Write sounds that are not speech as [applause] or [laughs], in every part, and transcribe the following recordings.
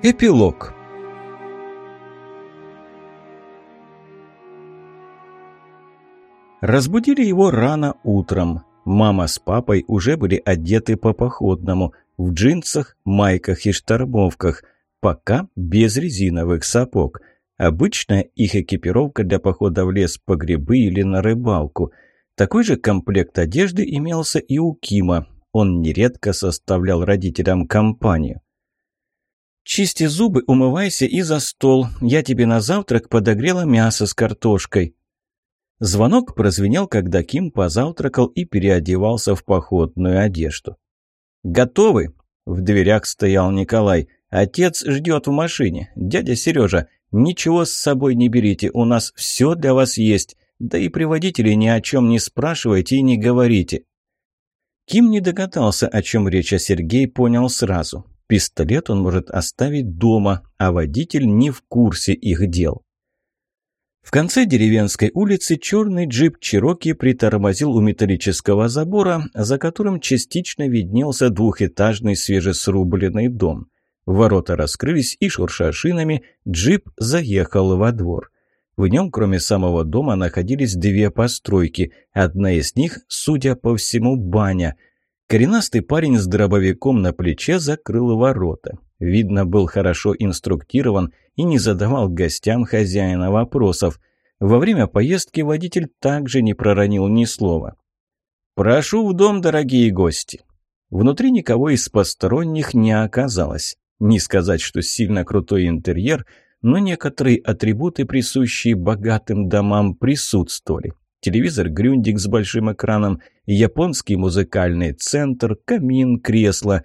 Эпилог Разбудили его рано утром. Мама с папой уже были одеты по походному, в джинсах, майках и штормовках, пока без резиновых сапог. Обычная их экипировка для похода в лес по грибы или на рыбалку. Такой же комплект одежды имелся и у Кима. Он нередко составлял родителям компанию. «Чисти зубы, умывайся и за стол. Я тебе на завтрак подогрела мясо с картошкой». Звонок прозвенел, когда Ким позавтракал и переодевался в походную одежду. «Готовы?» – в дверях стоял Николай. «Отец ждет в машине. Дядя Сережа, ничего с собой не берите, у нас все для вас есть. Да и при водителе ни о чем не спрашивайте и не говорите». Ким не догадался, о чем речь, а Сергей понял сразу. Пистолет он может оставить дома, а водитель не в курсе их дел. В конце деревенской улицы черный джип Чироки притормозил у металлического забора, за которым частично виднелся двухэтажный свежесрубленный дом. Ворота раскрылись, и, шурша шинами, джип заехал во двор. В нем, кроме самого дома, находились две постройки. Одна из них, судя по всему, баня – Коренастый парень с дробовиком на плече закрыл ворота. Видно, был хорошо инструктирован и не задавал гостям хозяина вопросов. Во время поездки водитель также не проронил ни слова. «Прошу в дом, дорогие гости!» Внутри никого из посторонних не оказалось. Не сказать, что сильно крутой интерьер, но некоторые атрибуты, присущие богатым домам, присутствовали телевизор «Грюндик» с большим экраном, японский музыкальный центр, камин, кресло.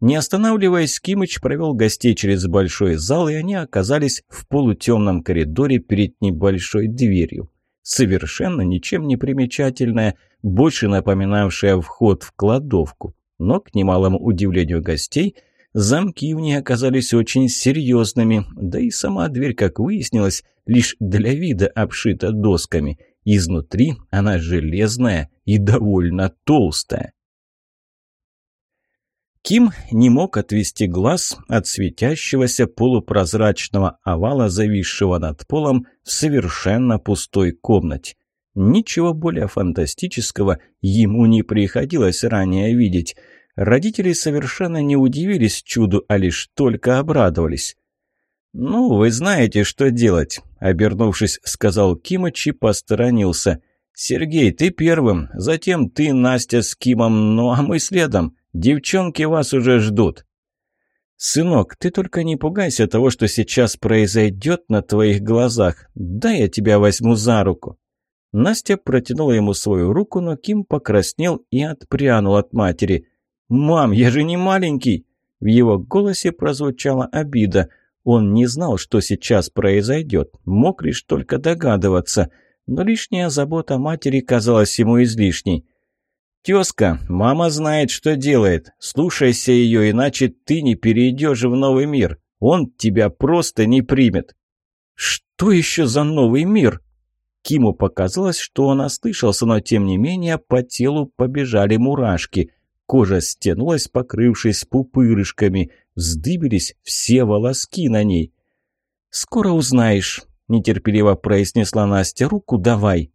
Не останавливаясь, Кимыч провел гостей через большой зал, и они оказались в полутемном коридоре перед небольшой дверью. Совершенно ничем не примечательная, больше напоминавшая вход в кладовку. Но, к немалому удивлению гостей, замки в ней оказались очень серьезными, да и сама дверь, как выяснилось, лишь для вида обшита досками – Изнутри она железная и довольно толстая. Ким не мог отвести глаз от светящегося полупрозрачного овала, зависшего над полом в совершенно пустой комнате. Ничего более фантастического ему не приходилось ранее видеть. Родители совершенно не удивились чуду, а лишь только обрадовались. «Ну, вы знаете, что делать», — обернувшись, сказал Кимыч и посторонился. «Сергей, ты первым, затем ты, Настя, с Кимом, ну а мы следом. Девчонки вас уже ждут». «Сынок, ты только не пугайся того, что сейчас произойдет на твоих глазах. Дай я тебя возьму за руку». Настя протянула ему свою руку, но Ким покраснел и отпрянул от матери. «Мам, я же не маленький!» В его голосе прозвучала обида – он не знал, что сейчас произойдет, мог лишь только догадываться, но лишняя забота матери казалась ему излишней. «Тезка, мама знает, что делает. Слушайся ее, иначе ты не перейдешь в новый мир. Он тебя просто не примет». «Что еще за новый мир?» Киму показалось, что он ослышался, но тем не менее по телу побежали мурашки. Кожа стянулась, покрывшись пупырышками – вздыбились все волоски на ней. «Скоро узнаешь», — нетерпеливо произнесла Настя. «Руку давай».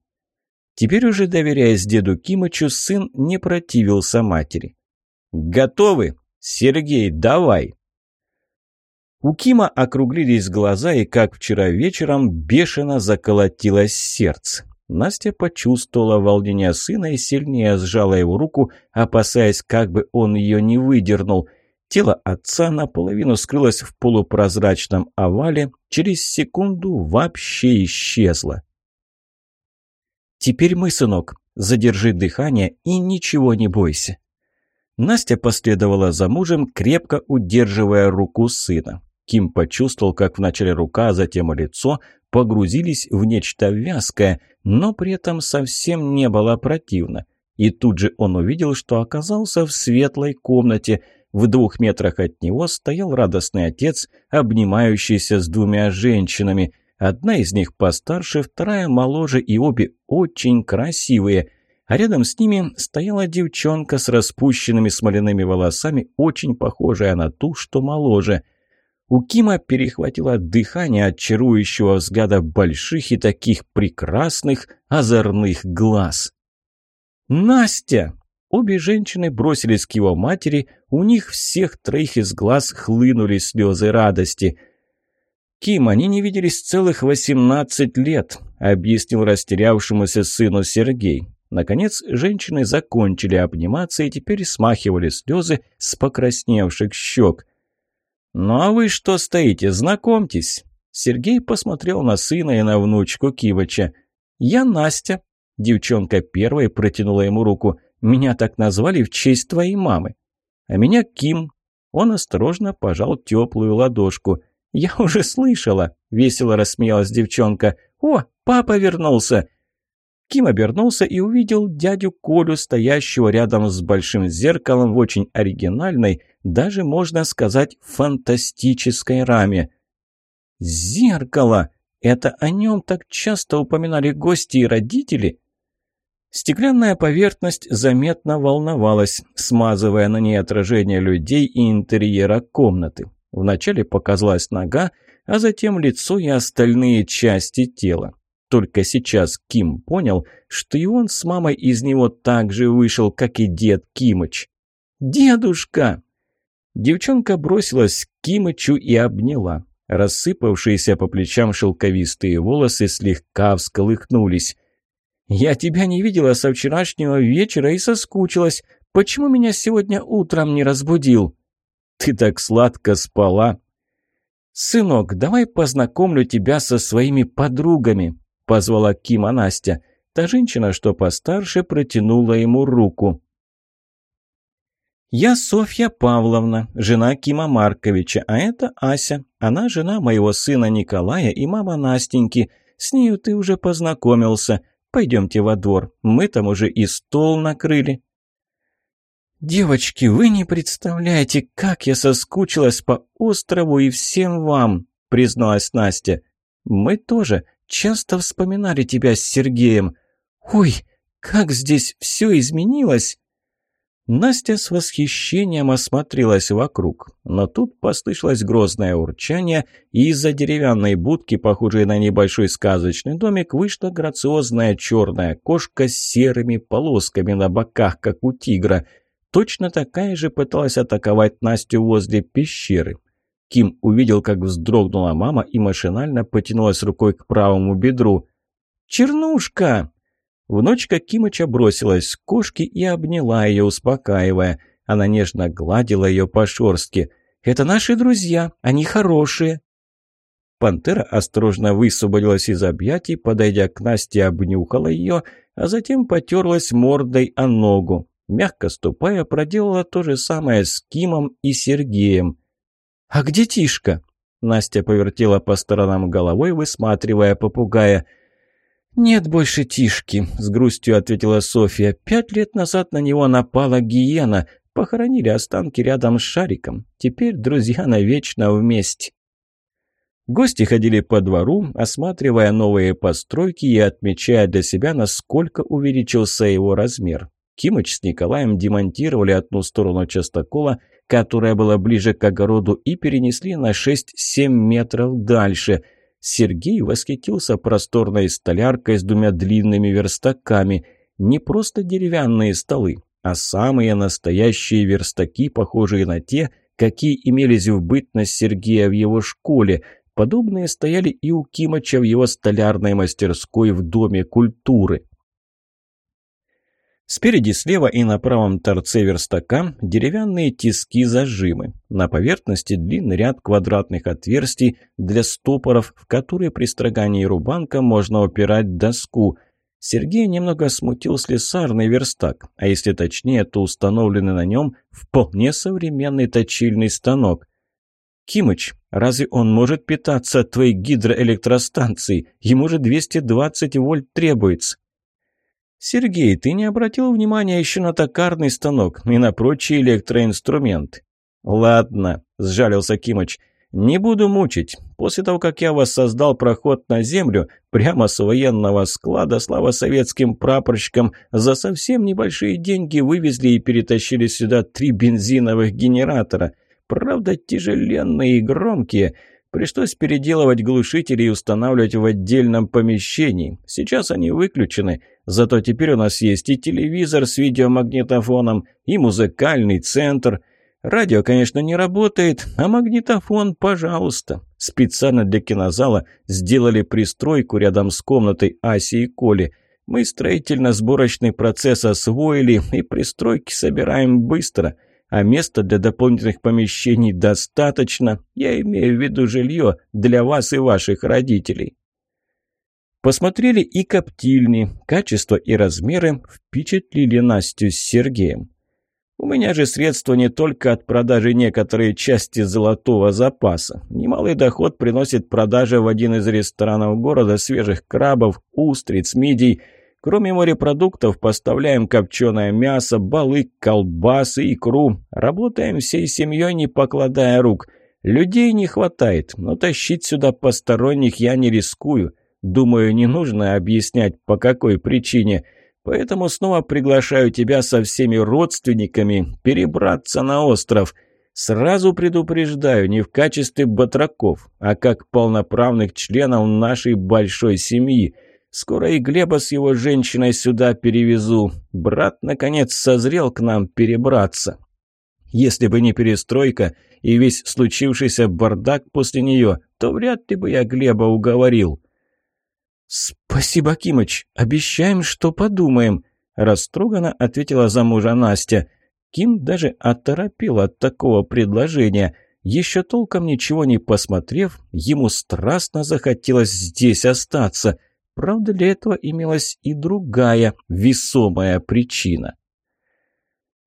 Теперь уже доверяясь деду Кимычу, сын не противился матери. «Готовы? Сергей, давай!» У Кима округлились глаза, и, как вчера вечером, бешено заколотилось сердце. Настя почувствовала волнение сына и сильнее сжала его руку, опасаясь, как бы он ее не выдернул. Тело отца наполовину скрылось в полупрозрачном овале, через секунду вообще исчезло. «Теперь мы, сынок, задержи дыхание и ничего не бойся». Настя последовала за мужем, крепко удерживая руку сына. Ким почувствовал, как вначале рука, а затем лицо погрузились в нечто вязкое, но при этом совсем не было противно. И тут же он увидел, что оказался в светлой комнате – в двух метрах от него стоял радостный отец, обнимающийся с двумя женщинами. Одна из них постарше, вторая моложе и обе очень красивые. А рядом с ними стояла девчонка с распущенными смоляными волосами, очень похожая на ту, что моложе. У Кима перехватило дыхание от чарующего взгляда больших и таких прекрасных озорных глаз. «Настя!» Обе женщины бросились к его матери, у них всех троих из глаз хлынули слезы радости. «Ким, они не виделись целых восемнадцать лет», — объяснил растерявшемуся сыну Сергей. Наконец, женщины закончили обниматься и теперь смахивали слезы с покрасневших щек. «Ну а вы что стоите? Знакомьтесь!» Сергей посмотрел на сына и на внучку Кивача. «Я Настя». Девчонка первой протянула ему руку. Меня так назвали в честь твоей мамы. А меня Ким. Он осторожно пожал теплую ладошку. Я [laughs] уже слышала, весело рассмеялась девчонка. О, папа вернулся. Ким обернулся и увидел дядю Колю, стоящего рядом с большим зеркалом в очень оригинальной, даже можно сказать, фантастической раме. «Зеркало! Это о нем так часто упоминали гости и родители?» Стеклянная поверхность заметно волновалась, смазывая на ней отражение людей и интерьера комнаты. Вначале показалась нога, а затем лицо и остальные части тела. Только сейчас Ким понял, что и он с мамой из него так же вышел, как и дед Кимыч. «Дедушка!» Девчонка бросилась к Кимычу и обняла. Рассыпавшиеся по плечам шелковистые волосы слегка всколыхнулись. «Я тебя не видела со вчерашнего вечера и соскучилась. Почему меня сегодня утром не разбудил?» «Ты так сладко спала!» «Сынок, давай познакомлю тебя со своими подругами», — позвала Кима Настя. Та женщина, что постарше, протянула ему руку. «Я Софья Павловна, жена Кима Марковича, а это Ася. Она жена моего сына Николая и мама Настеньки. С нею ты уже познакомился. Пойдемте во двор, мы там уже и стол накрыли». «Девочки, вы не представляете, как я соскучилась по острову и всем вам», — призналась Настя. «Мы тоже часто вспоминали тебя с Сергеем. Ой, как здесь все изменилось!» Настя с восхищением осмотрелась вокруг, но тут послышалось грозное урчание, и из-за деревянной будки, похожей на небольшой сказочный домик, вышла грациозная черная кошка с серыми полосками на боках, как у тигра. Точно такая же пыталась атаковать Настю возле пещеры. Ким увидел, как вздрогнула мама и машинально потянулась рукой к правому бедру. «Чернушка!» Внучка Кимыча бросилась к кошке и обняла ее, успокаивая. Она нежно гладила ее по шорстке. «Это наши друзья, они хорошие». Пантера осторожно высвободилась из объятий, подойдя к Насте, обнюхала ее, а затем потерлась мордой о ногу. Мягко ступая, проделала то же самое с Кимом и Сергеем. «А где Тишка?» Настя повертела по сторонам головой, высматривая попугая – «Нет больше Тишки», — с грустью ответила Софья. «Пять лет назад на него напала гиена. Похоронили останки рядом с шариком. Теперь друзья навечно вместе». Гости ходили по двору, осматривая новые постройки и отмечая для себя, насколько увеличился его размер. Кимыч с Николаем демонтировали одну сторону частокола, которая была ближе к огороду, и перенесли на 6-7 метров дальше – Сергей восхитился просторной столяркой с двумя длинными верстаками. Не просто деревянные столы, а самые настоящие верстаки, похожие на те, какие имелись в бытность Сергея в его школе. Подобные стояли и у Кимача в его столярной мастерской в Доме культуры. Спереди слева и на правом торце верстака деревянные тиски-зажимы. На поверхности длинный ряд квадратных отверстий для стопоров, в которые при строгании рубанка можно упирать доску. Сергей немного смутил слесарный верстак, а если точнее, то установленный на нем вполне современный точильный станок. «Кимыч, разве он может питаться от твоей гидроэлектростанции? Ему же 220 вольт требуется». «Сергей, ты не обратил внимания еще на токарный станок и на прочие электроинструменты?» «Ладно», – сжалился Кимыч, – «не буду мучить. После того, как я воссоздал проход на землю, прямо с военного склада, слава советским прапорщикам, за совсем небольшие деньги вывезли и перетащили сюда три бензиновых генератора. правда тяжеленные и громкие. Пришлось переделывать глушители и устанавливать в отдельном помещении. Сейчас они выключены, зато теперь у нас есть и телевизор с видеомагнитофоном, и музыкальный центр. Радио, конечно, не работает, а магнитофон, пожалуйста. Специально для кинозала сделали пристройку рядом с комнатой Аси и Коли. Мы строительно-сборочный процесс освоили и пристройки собираем быстро – а места для дополнительных помещений достаточно. Я имею в виду жилье для вас и ваших родителей. Посмотрели и коптильни. Качество и размеры впечатлили Настю с Сергеем. У меня же средства не только от продажи некоторой части золотого запаса. Немалый доход приносит продажа в один из ресторанов города свежих крабов, устриц, мидий – Кроме морепродуктов, поставляем копченое мясо, балык, колбасы, икру. Работаем всей семьей, не покладая рук. Людей не хватает, но тащить сюда посторонних я не рискую. Думаю, не нужно объяснять, по какой причине. Поэтому снова приглашаю тебя со всеми родственниками перебраться на остров. Сразу предупреждаю, не в качестве батраков, а как полноправных членов нашей большой семьи – Скоро и Глеба с его женщиной сюда перевезу. Брат, наконец, созрел к нам перебраться. Если бы не перестройка и весь случившийся бардак после нее, то вряд ли бы я Глеба уговорил». «Спасибо, Кимыч. Обещаем, что подумаем», – растроганно ответила за мужа Настя. Ким даже оторопел от такого предложения. Еще толком ничего не посмотрев, ему страстно захотелось здесь остаться – Правда, для этого имелась и другая весомая причина.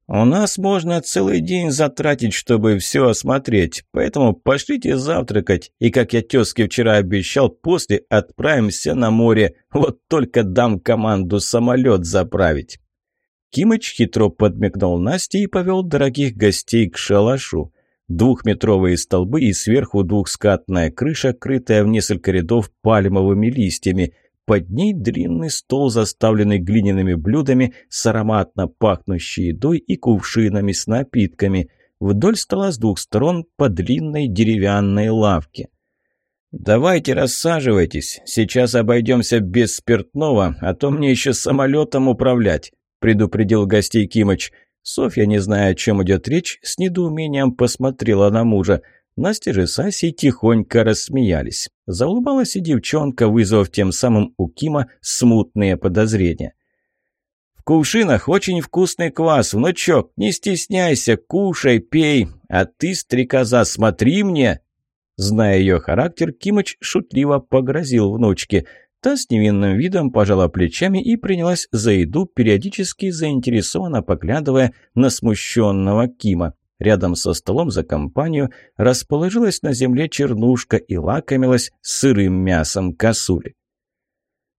«У нас можно целый день затратить, чтобы все осмотреть, поэтому пошлите завтракать, и, как я тезке вчера обещал, после отправимся на море, вот только дам команду самолет заправить». Кимыч хитро подмигнул Насте и повел дорогих гостей к шалашу. Двухметровые столбы и сверху двухскатная крыша, крытая в несколько рядов пальмовыми листьями. Под ней длинный стол, заставленный глиняными блюдами с ароматно пахнущей едой и кувшинами с напитками. Вдоль стола с двух сторон по длинной деревянной лавке. «Давайте рассаживайтесь. Сейчас обойдемся без спиртного, а то мне еще самолетом управлять», – предупредил гостей Кимыч. Софья, не зная, о чем идет речь, с недоумением посмотрела на мужа – Настя же с Асей тихонько рассмеялись. Заулыбалась и девчонка, вызвав тем самым у Кима смутные подозрения. «В кувшинах очень вкусный квас, внучок, не стесняйся, кушай, пей, а ты, стрекоза, смотри мне!» Зная ее характер, Кимыч шутливо погрозил внучке. Та с невинным видом пожала плечами и принялась за еду, периодически заинтересованно поглядывая на смущенного Кима. Рядом со столом за компанию расположилась на земле чернушка и лакомилась сырым мясом косули.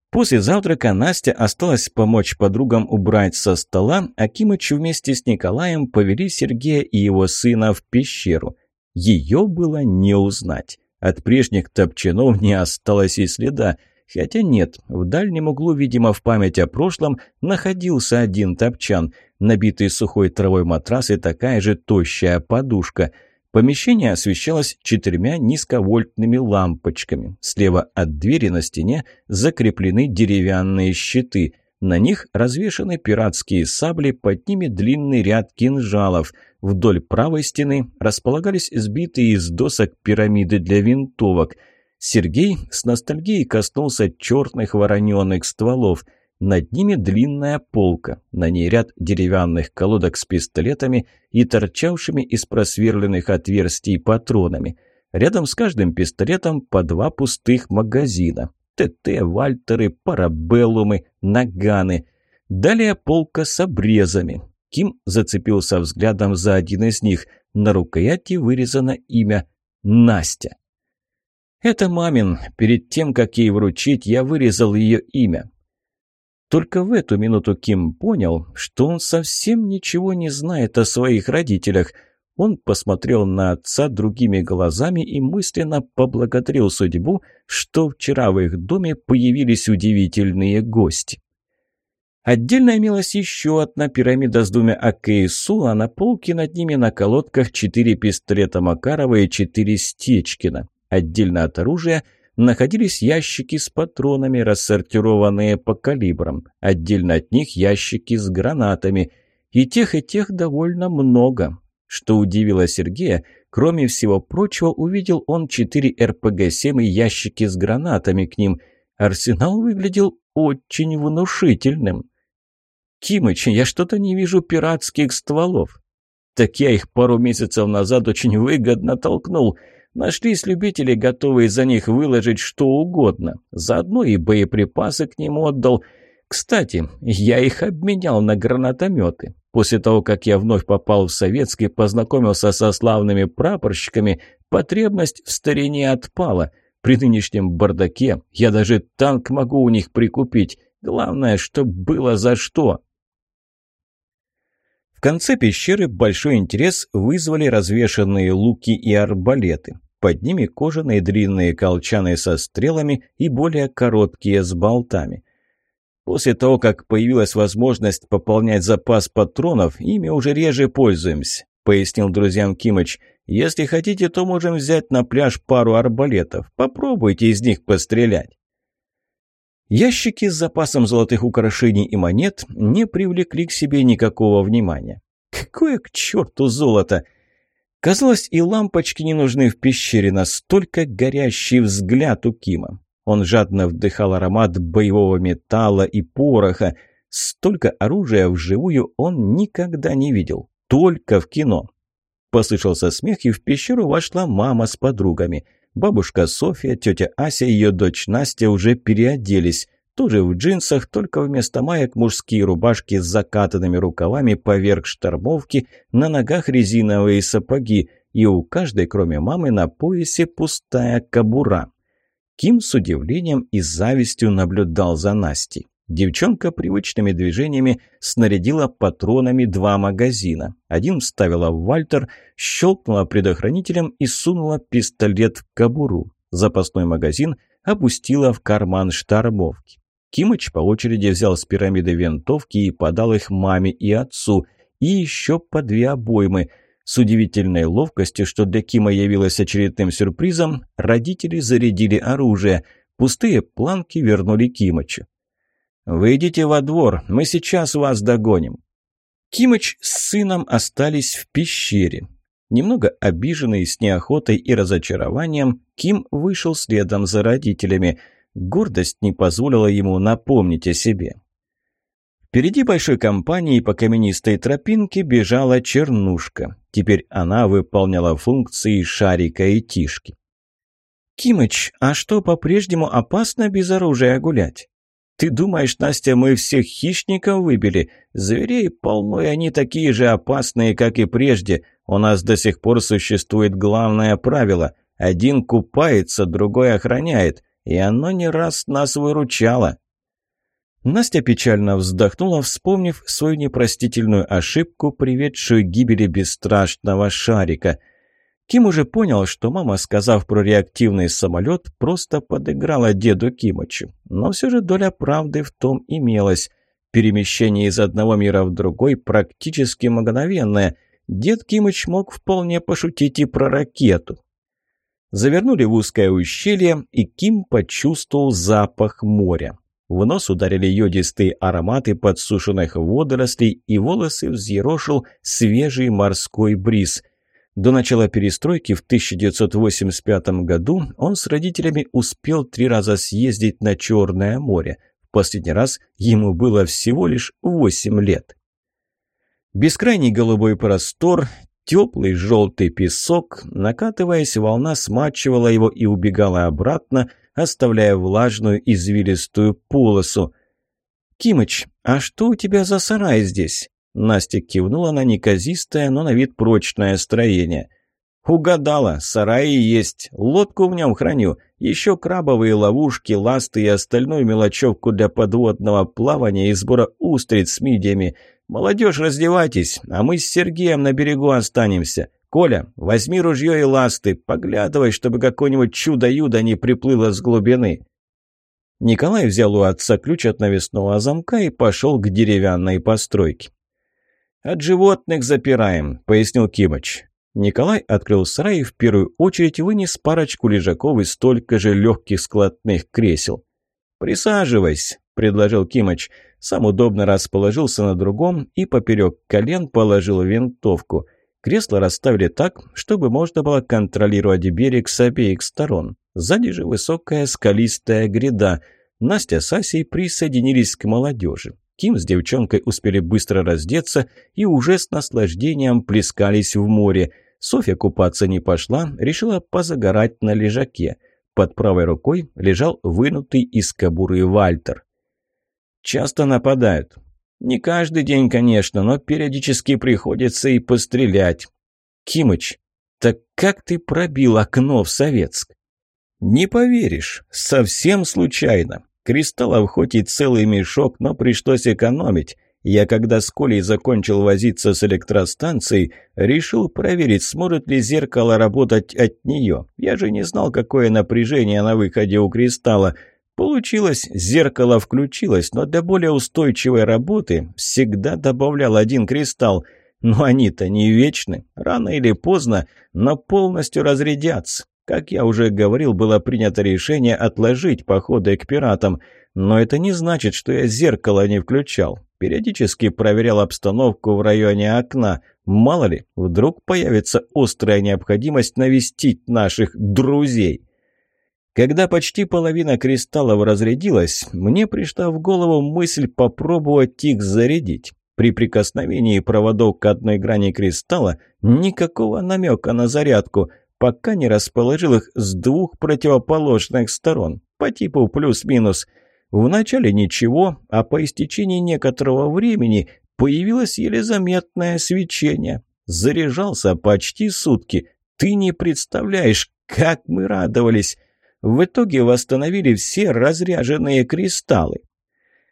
После завтрака Настя осталась помочь подругам убрать со стола, а Кимыч вместе с Николаем повели Сергея и его сына в пещеру. Ее было не узнать. От прежних топчанов не осталось и следа – Хотя нет, в дальнем углу, видимо, в память о прошлом, находился один топчан, набитый сухой травой матрас и такая же тощая подушка. Помещение освещалось четырьмя низковольтными лампочками. Слева от двери на стене закреплены деревянные щиты. На них развешаны пиратские сабли, под ними длинный ряд кинжалов. Вдоль правой стены располагались сбитые из досок пирамиды для винтовок – Сергей с ностальгией коснулся черных вороненных стволов. Над ними длинная полка, на ней ряд деревянных колодок с пистолетами и торчавшими из просверленных отверстий патронами. Рядом с каждым пистолетом по два пустых магазина. ТТ, Вальтеры, Парабеллумы, Наганы. Далее полка с обрезами. Ким зацепился взглядом за один из них. На рукояти вырезано имя Настя. «Это мамин. Перед тем, как ей вручить, я вырезал ее имя». Только в эту минуту Ким понял, что он совсем ничего не знает о своих родителях. Он посмотрел на отца другими глазами и мысленно поблагодарил судьбу, что вчера в их доме появились удивительные гости. Отдельно имелась еще одна пирамида с двумя АКСУ, а на полке над ними на колодках четыре пистолета Макарова и четыре Стечкина. Отдельно от оружия находились ящики с патронами, рассортированные по калибрам. Отдельно от них ящики с гранатами. И тех, и тех довольно много. Что удивило Сергея, кроме всего прочего, увидел он четыре РПГ-7 и ящики с гранатами к ним. Арсенал выглядел очень внушительным. «Кимыч, я что-то не вижу пиратских стволов». «Так я их пару месяцев назад очень выгодно толкнул. Нашлись любители, готовые за них выложить что угодно. Заодно и боеприпасы к ним отдал. Кстати, я их обменял на гранатометы. После того, как я вновь попал в Советский, познакомился со славными прапорщиками, потребность в старине отпала. При нынешнем бардаке я даже танк могу у них прикупить. Главное, чтобы было за что конце пещеры большой интерес вызвали развешанные луки и арбалеты. Под ними кожаные длинные колчаны со стрелами и более короткие с болтами. После того, как появилась возможность пополнять запас патронов, ими уже реже пользуемся, пояснил друзьям Кимыч. Если хотите, то можем взять на пляж пару арбалетов. Попробуйте из них пострелять. Ящики с запасом золотых украшений и монет не привлекли к себе никакого внимания. Какое к черту золото! Казалось, и лампочки не нужны в пещере, настолько горящий взгляд у Кима. Он жадно вдыхал аромат боевого металла и пороха. Столько оружия вживую он никогда не видел, только в кино. Послышался смех, и в пещеру вошла мама с подругами – Бабушка Софья, тетя Ася и ее дочь Настя уже переоделись. Тоже в джинсах, только вместо маек мужские рубашки с закатанными рукавами поверх штормовки, на ногах резиновые сапоги, и у каждой, кроме мамы, на поясе пустая кобура. Ким с удивлением и завистью наблюдал за Настей. Девчонка привычными движениями снарядила патронами два магазина. Один вставила в вальтер, щелкнула предохранителем и сунула пистолет в кобуру. Запасной магазин опустила в карман штормовки. Кимыч по очереди взял с пирамиды винтовки и подал их маме и отцу, и еще по две обоймы. С удивительной ловкостью, что для Кима явилось очередным сюрпризом, родители зарядили оружие. Пустые планки вернули Кимычу. «Выйдите во двор, мы сейчас вас догоним». Кимыч с сыном остались в пещере. Немного обиженный с неохотой и разочарованием, Ким вышел следом за родителями. Гордость не позволила ему напомнить о себе. Впереди большой компании по каменистой тропинке бежала чернушка. Теперь она выполняла функции шарика и тишки. «Кимыч, а что, по-прежнему опасно без оружия гулять?» Ты думаешь, Настя, мы всех хищников выбили? Зверей полно, и они такие же опасные, как и прежде. У нас до сих пор существует главное правило. Один купается, другой охраняет. И оно не раз нас выручало. Настя печально вздохнула, вспомнив свою непростительную ошибку, приведшую к гибели бесстрашного шарика – Ким уже понял, что мама, сказав про реактивный самолет, просто подыграла деду Кимычу. Но все же доля правды в том имелась. Перемещение из одного мира в другой практически мгновенное. Дед Кимыч мог вполне пошутить и про ракету. Завернули в узкое ущелье, и Ким почувствовал запах моря. В нос ударили йодистые ароматы подсушенных водорослей, и волосы взъерошил свежий морской бриз – до начала перестройки в 1985 году он с родителями успел три раза съездить на Черное море. В последний раз ему было всего лишь 8 лет. Бескрайний голубой простор, теплый желтый песок, накатываясь, волна смачивала его и убегала обратно, оставляя влажную извилистую полосу. «Кимыч, а что у тебя за сарай здесь?» Настя кивнула на неказистое, но на вид прочное строение. «Угадала, сараи есть, лодку в нем храню, еще крабовые ловушки, ласты и остальную мелочевку для подводного плавания и сбора устриц с мидиями. Молодежь, раздевайтесь, а мы с Сергеем на берегу останемся. Коля, возьми ружье и ласты, поглядывай, чтобы какое-нибудь чудо-юдо не приплыло с глубины». Николай взял у отца ключ от навесного замка и пошел к деревянной постройке. «От животных запираем», — пояснил Кимыч. Николай открыл сарай и в первую очередь вынес парочку лежаков и столько же легких складных кресел. «Присаживайся», — предложил Кимыч. Сам удобно расположился на другом и поперек колен положил винтовку. Кресла расставили так, чтобы можно было контролировать берег с обеих сторон. Сзади же высокая скалистая гряда. Настя с Асей присоединились к молодежи. Ким с девчонкой успели быстро раздеться и уже с наслаждением плескались в море. Софья купаться не пошла, решила позагорать на лежаке. Под правой рукой лежал вынутый из кобуры Вальтер. «Часто нападают», не каждый день, конечно, но периодически приходится и пострелять. Кимыч, так как ты пробил окно в Советск? Не поверишь, совсем случайно. Кристаллов хоть и целый мешок, но пришлось экономить. Я, когда с Колей закончил возиться с электростанцией, решил проверить, сможет ли зеркало работать от нее. Я же не знал, какое напряжение на выходе у кристалла. Получилось, зеркало включилось, но для более устойчивой работы всегда добавлял один кристалл. Но они-то не вечны, рано или поздно, но полностью разрядятся. Как я уже говорил, было принято решение отложить походы к пиратам, но это не значит, что я зеркало не включал. Периодически проверял обстановку в районе окна. Мало ли, вдруг появится острая необходимость навестить наших друзей. Когда почти половина кристаллов разрядилась, мне пришла в голову мысль попробовать их зарядить. При прикосновении проводов к одной грани кристалла никакого намека на зарядку, пока не расположил их с двух противоположных сторон, по типу плюс-минус. Вначале ничего, а по истечении некоторого времени появилось еле заметное свечение. Заряжался почти сутки. Ты не представляешь, как мы радовались. В итоге восстановили все разряженные кристаллы.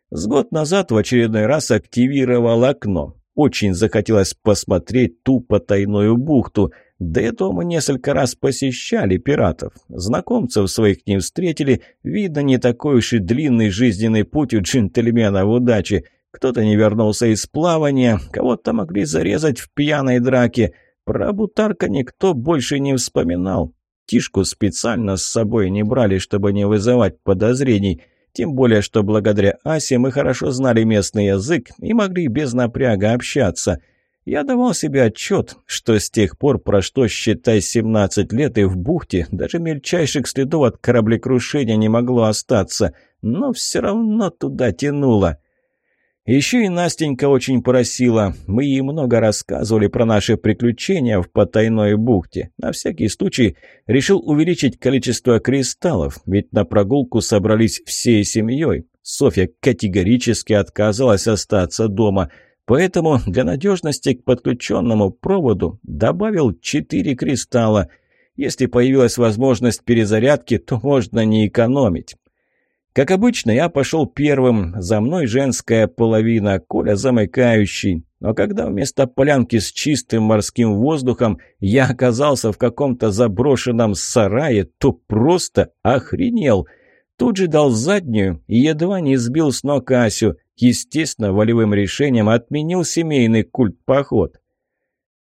С год назад в очередной раз активировал окно. Очень захотелось посмотреть ту потайную бухту. До этого мы несколько раз посещали пиратов. Знакомцев своих не встретили. Видно, не такой уж и длинный жизненный путь у джентльмена в удаче. Кто-то не вернулся из плавания, кого-то могли зарезать в пьяной драке. Про Бутарка никто больше не вспоминал. Тишку специально с собой не брали, чтобы не вызывать подозрений. Тем более, что благодаря Асе мы хорошо знали местный язык и могли без напряга общаться. Я давал себе отчет, что с тех пор прошло, считай, 17 лет, и в бухте даже мельчайших следов от кораблекрушения не могло остаться, но все равно туда тянуло. Еще и Настенька очень просила. Мы ей много рассказывали про наши приключения в потайной бухте. На всякий случай решил увеличить количество кристаллов, ведь на прогулку собрались всей семьей. Софья категорически отказалась остаться дома, поэтому для надежности к подключенному проводу добавил четыре кристалла. Если появилась возможность перезарядки, то можно не экономить. Как обычно, я пошел первым, за мной женская половина, Коля замыкающий. Но когда вместо полянки с чистым морским воздухом я оказался в каком-то заброшенном сарае, то просто охренел. Тут же дал заднюю и едва не сбил с ног Асю. Естественно, волевым решением отменил семейный культ-поход.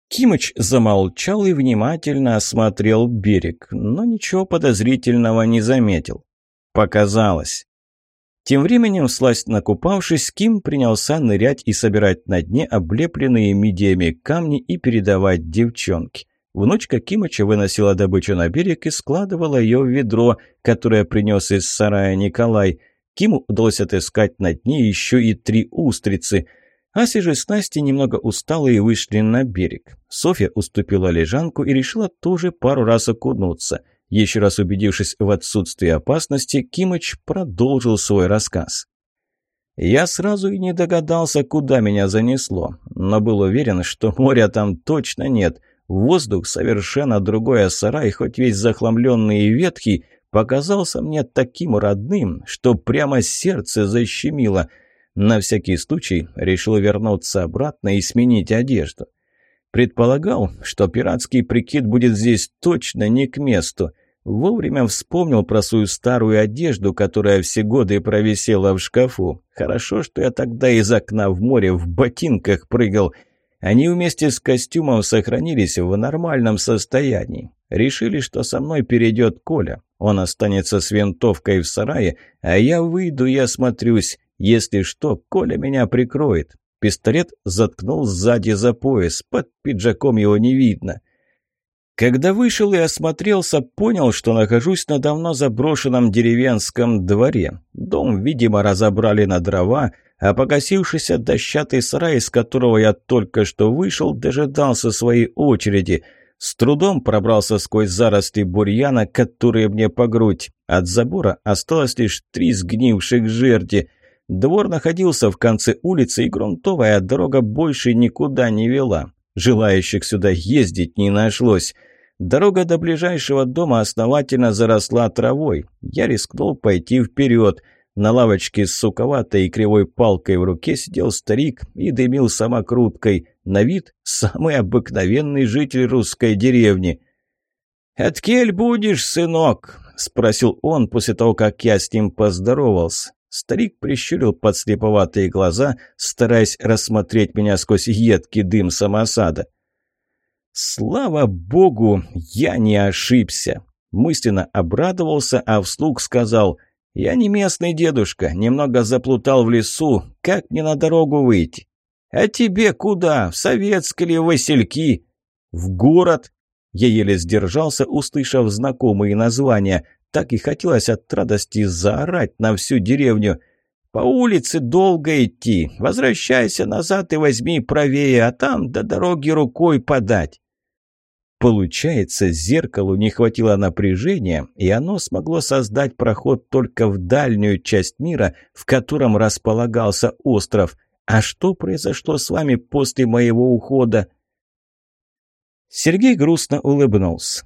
Кимыч замолчал и внимательно осмотрел берег, но ничего подозрительного не заметил. Показалось. Тем временем, сласть накупавшись, Ким принялся нырять и собирать на дне облепленные мидиями камни и передавать девчонке. Внучка Кимыча выносила добычу на берег и складывала ее в ведро, которое принес из сарая Николай. Киму удалось отыскать на дне еще и три устрицы. Ася же с Настей немного устала и вышли на берег. Софья уступила лежанку и решила тоже пару раз окунуться – еще раз убедившись в отсутствии опасности, Кимыч продолжил свой рассказ. «Я сразу и не догадался, куда меня занесло, но был уверен, что моря там точно нет. Воздух совершенно другой, а сарай, хоть весь захламленный и ветхий, показался мне таким родным, что прямо сердце защемило. На всякий случай решил вернуться обратно и сменить одежду. Предполагал, что пиратский прикид будет здесь точно не к месту. Вовремя вспомнил про свою старую одежду, которая все годы провисела в шкафу. Хорошо, что я тогда из окна в море в ботинках прыгал. Они вместе с костюмом сохранились в нормальном состоянии. Решили, что со мной перейдет Коля. Он останется с винтовкой в сарае, а я выйду и осмотрюсь. Если что, Коля меня прикроет. Пистолет заткнул сзади за пояс, под пиджаком его не видно. Когда вышел и осмотрелся, понял, что нахожусь на давно заброшенном деревенском дворе. Дом, видимо, разобрали на дрова, а покосившийся дощатый сарай, из которого я только что вышел, дожидался своей очереди. С трудом пробрался сквозь заросли бурьяна, которые мне по грудь. От забора осталось лишь три сгнивших жерди. Двор находился в конце улицы, и грунтовая дорога больше никуда не вела. Желающих сюда ездить не нашлось. Дорога до ближайшего дома основательно заросла травой. Я рискнул пойти вперед. На лавочке с суковатой и кривой палкой в руке сидел старик и дымил самокруткой. На вид самый обыкновенный житель русской деревни. «Откель будешь, сынок?» — спросил он после того, как я с ним поздоровался. Старик прищурил подслеповатые глаза, стараясь рассмотреть меня сквозь едкий дым самосада. «Слава богу, я не ошибся!» Мысленно обрадовался, а вслух сказал «Я не местный дедушка, немного заплутал в лесу, как мне на дорогу выйти?» «А тебе куда? В Советск или Васильки?» «В город!» Я еле сдержался, услышав знакомые названия. Так и хотелось от радости заорать на всю деревню. «По улице долго идти. Возвращайся назад и возьми правее, а там до дороги рукой подать». Получается, зеркалу не хватило напряжения, и оно смогло создать проход только в дальнюю часть мира, в котором располагался остров. А что произошло с вами после моего ухода? Сергей грустно улыбнулся.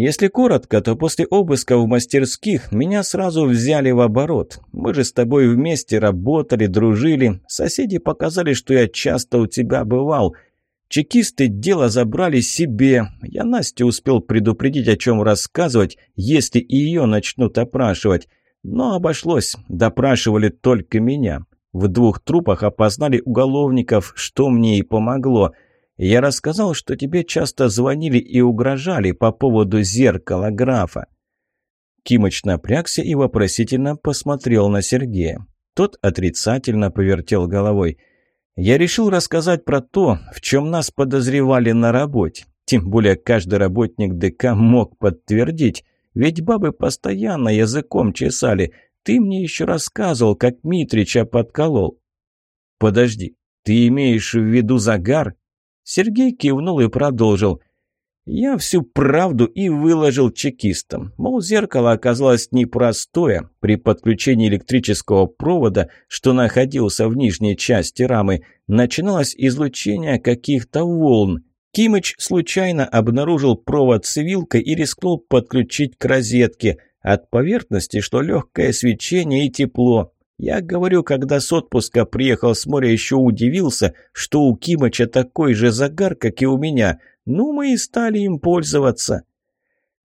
Если коротко, то после обыска в мастерских меня сразу взяли в оборот. Мы же с тобой вместе работали, дружили. Соседи показали, что я часто у тебя бывал – Чекисты дело забрали себе. Я Насте успел предупредить, о чем рассказывать, если и ее начнут опрашивать. Но обошлось, допрашивали только меня. В двух трупах опознали уголовников, что мне и помогло. Я рассказал, что тебе часто звонили и угрожали по поводу зеркала графа. Кимыч напрягся и вопросительно посмотрел на Сергея. Тот отрицательно повертел головой – я решил рассказать про то, в чем нас подозревали на работе. Тем более каждый работник ДК мог подтвердить, ведь бабы постоянно языком чесали. Ты мне еще рассказывал, как Митрича подколол. Подожди, ты имеешь в виду загар? Сергей кивнул и продолжил. Я всю правду и выложил чекистам. Мол, зеркало оказалось непростое. При подключении электрического провода, что находился в нижней части рамы, начиналось излучение каких-то волн. Кимыч случайно обнаружил провод с вилкой и рискнул подключить к розетке. От поверхности шло легкое свечение и тепло. Я говорю, когда с отпуска приехал с моря, еще удивился, что у Кимыча такой же загар, как и у меня – ну, мы и стали им пользоваться.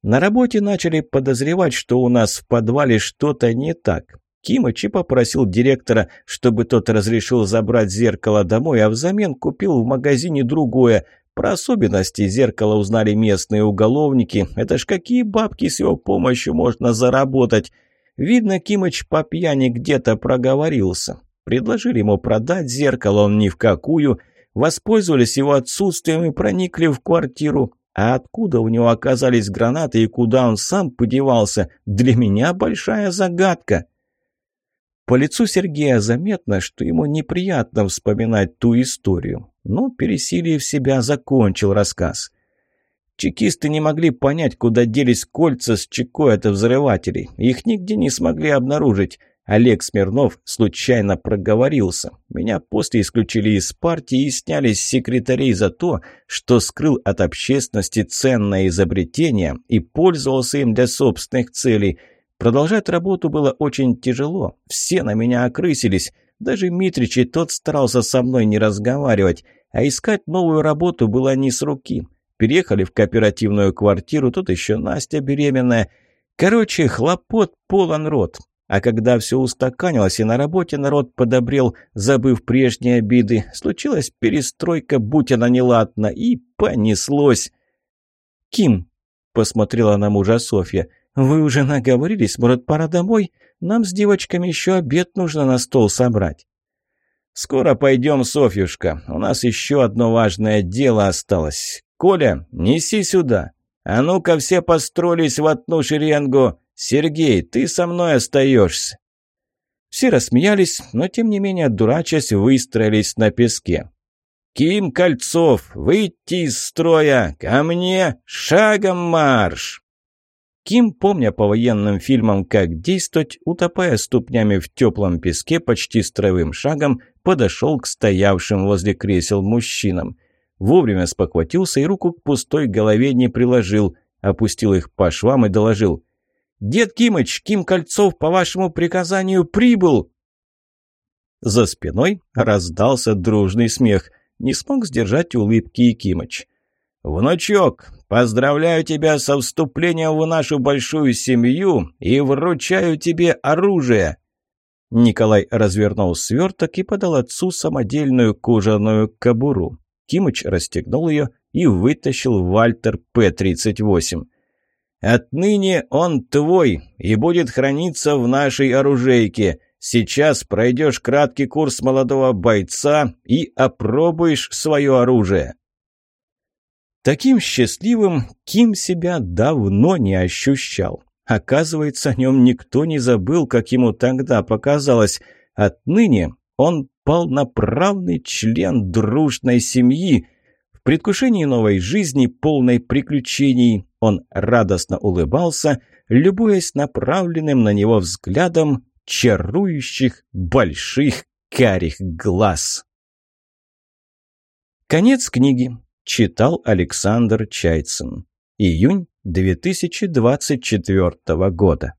На работе начали подозревать, что у нас в подвале что-то не так. Кимычи попросил директора, чтобы тот разрешил забрать зеркало домой, а взамен купил в магазине другое. Про особенности зеркала узнали местные уголовники. Это ж какие бабки с его помощью можно заработать. Видно, Кимыч по пьяни где-то проговорился. Предложили ему продать зеркало, он ни в какую – воспользовались его отсутствием и проникли в квартиру. А откуда у него оказались гранаты и куда он сам подевался, для меня большая загадка. По лицу Сергея заметно, что ему неприятно вспоминать ту историю, но, пересилив себя, закончил рассказ. Чекисты не могли понять, куда делись кольца с чекой от взрывателей. Их нигде не смогли обнаружить. Олег Смирнов случайно проговорился. Меня после исключили из партии и сняли с секретарей за то, что скрыл от общественности ценное изобретение и пользовался им для собственных целей. Продолжать работу было очень тяжело. Все на меня окрысились. Даже Митрич и тот старался со мной не разговаривать. А искать новую работу было не с руки. Переехали в кооперативную квартиру, тут еще Настя беременная. Короче, хлопот полон рот. А когда все устаканилось и на работе народ подобрел, забыв прежние обиды, случилась перестройка, будь она неладна, и понеслось. «Ким», — посмотрела на мужа Софья, — «вы уже наговорились, может, пора домой? Нам с девочками еще обед нужно на стол собрать». «Скоро пойдем, Софьюшка. У нас еще одно важное дело осталось. Коля, неси сюда. А ну-ка все построились в одну шеренгу. Сергей, ты со мной остаешься». Все рассмеялись, но тем не менее, дурачась, выстроились на песке. «Ким Кольцов, выйти из строя! Ко мне! Шагом марш!» Ким, помня по военным фильмам, как действовать, утопая ступнями в теплом песке почти строевым шагом, подошел к стоявшим возле кресел мужчинам. Вовремя спохватился и руку к пустой голове не приложил, опустил их по швам и доложил. «Дед Кимыч, Ким Кольцов по вашему приказанию прибыл!» За спиной раздался дружный смех. Не смог сдержать улыбки и Кимыч. «Внучок, поздравляю тебя со вступлением в нашу большую семью и вручаю тебе оружие!» Николай развернул сверток и подал отцу самодельную кожаную кобуру. Кимыч расстегнул ее и вытащил Вальтер П-38. «Отныне он твой и будет храниться в нашей оружейке. Сейчас пройдешь краткий курс молодого бойца и опробуешь свое оружие». Таким счастливым Ким себя давно не ощущал. Оказывается, о нем никто не забыл, как ему тогда показалось. Отныне он полноправный член дружной семьи. В предвкушении новой жизни, полной приключений, он радостно улыбался, любуясь направленным на него взглядом чарующих больших карих глаз. Конец книги. Читал Александр Чайцин. Июнь 2024 года.